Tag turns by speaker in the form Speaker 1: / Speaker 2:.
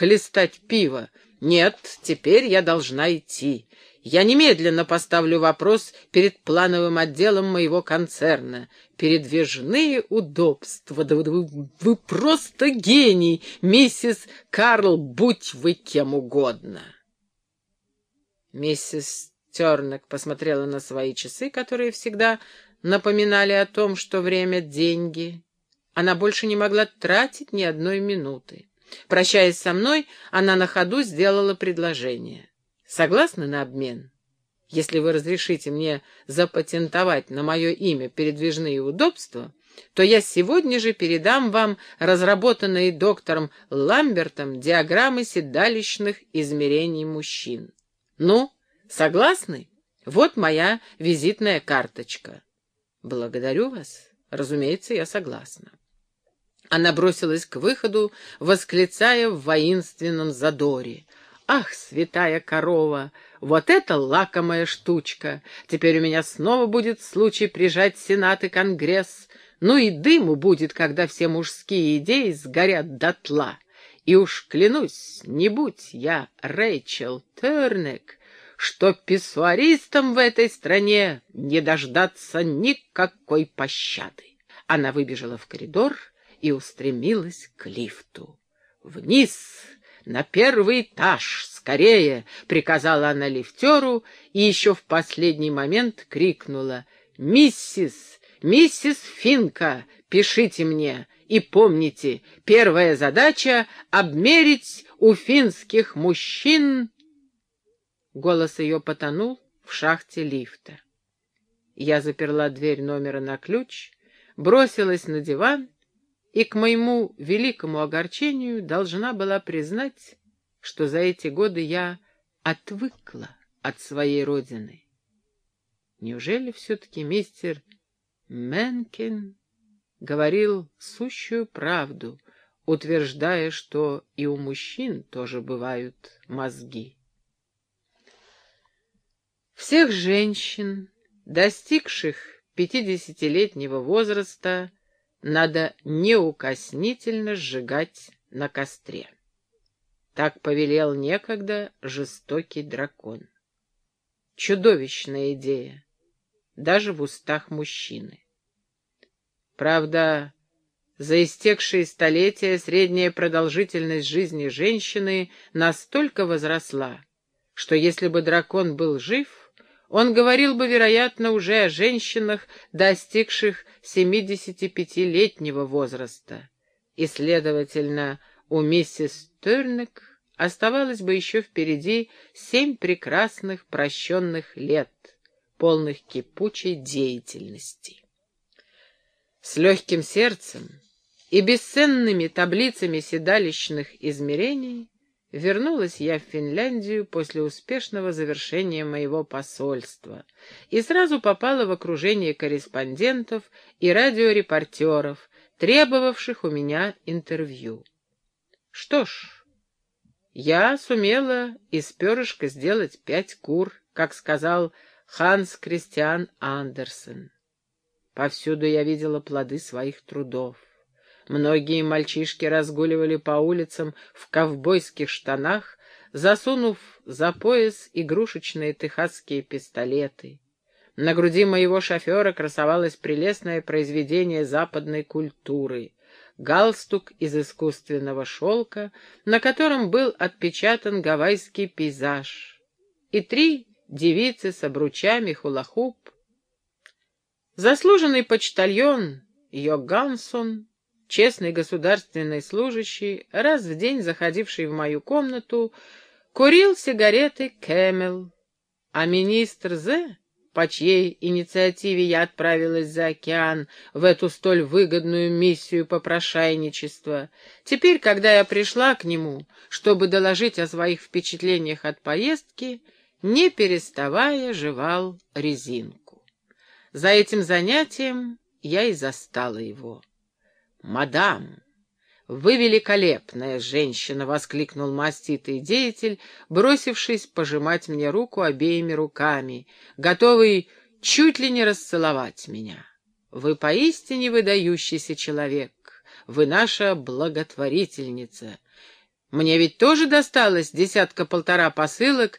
Speaker 1: хлестать пиво. Нет, теперь я должна идти. Я немедленно поставлю вопрос перед плановым отделом моего концерна. Передвижные удобства. Да вы, вы просто гений, миссис Карл, будь вы кем угодно. Миссис Тернек посмотрела на свои часы, которые всегда напоминали о том, что время — деньги. Она больше не могла тратить ни одной минуты. Прощаясь со мной, она на ходу сделала предложение. Согласны на обмен? Если вы разрешите мне запатентовать на мое имя передвижные удобства, то я сегодня же передам вам разработанные доктором Ламбертом диаграммы седалищных измерений мужчин. Ну, согласны? Вот моя визитная карточка. Благодарю вас. Разумеется, я согласна. Она бросилась к выходу, восклицая в воинственном задоре — Ах, святая корова, вот это лакомая штучка! Теперь у меня снова будет случай прижать Сенат и Конгресс. Ну и дыму будет, когда все мужские идеи сгорят дотла. И уж клянусь, не будь я Рэйчел Тернек, что писсуаристам в этой стране не дождаться никакой пощады. Она выбежала в коридор и устремилась к лифту. Вниз «На первый этаж! Скорее!» — приказала она лифтеру и еще в последний момент крикнула. «Миссис! Миссис Финка! Пишите мне! И помните, первая задача — обмерить у финских мужчин...» Голос ее потонул в шахте лифта. Я заперла дверь номера на ключ, бросилась на диван и, к моему великому огорчению, должна была признать, что за эти годы я отвыкла от своей родины. Неужели все-таки мистер Менкин говорил сущую правду, утверждая, что и у мужчин тоже бывают мозги? Всех женщин, достигших пятидесятилетнего возраста, надо неукоснительно сжигать на костре. Так повелел некогда жестокий дракон. Чудовищная идея, даже в устах мужчины. Правда, за истекшие столетия средняя продолжительность жизни женщины настолько возросла, что если бы дракон был жив, он говорил бы, вероятно, уже о женщинах, достигших 75-летнего возраста. И, следовательно, у миссис Тернек оставалось бы еще впереди семь прекрасных прощенных лет, полных кипучей деятельности. С легким сердцем и бесценными таблицами седалищных измерений Вернулась я в Финляндию после успешного завершения моего посольства и сразу попала в окружение корреспондентов и радиорепортеров, требовавших у меня интервью. Что ж, я сумела из перышка сделать пять кур, как сказал Ханс Кристиан Андерсен. Повсюду я видела плоды своих трудов. Многие мальчишки разгуливали по улицам в ковбойских штанах, засунув за пояс игрушечные техасские пистолеты. На груди моего шофера красовалось прелестное произведение западной культуры — галстук из искусственного шелка, на котором был отпечатан гавайский пейзаж, и три девицы с обручами хулахуп. Заслуженный почтальон Йогансон честный государственный служащий, раз в день заходивший в мою комнату, курил сигареты Camel, а министр З, по чьей инициативе я отправилась за океан в эту столь выгодную миссию попрошайничества, теперь, когда я пришла к нему, чтобы доложить о своих впечатлениях от поездки, не переставая жевал резинку. За этим занятием я и застала его. «Мадам, вы великолепная женщина!» — воскликнул маститый деятель, бросившись пожимать мне руку обеими руками, готовый чуть ли не расцеловать меня. «Вы поистине выдающийся человек, вы наша благотворительница. Мне ведь тоже досталось десятка-полтора посылок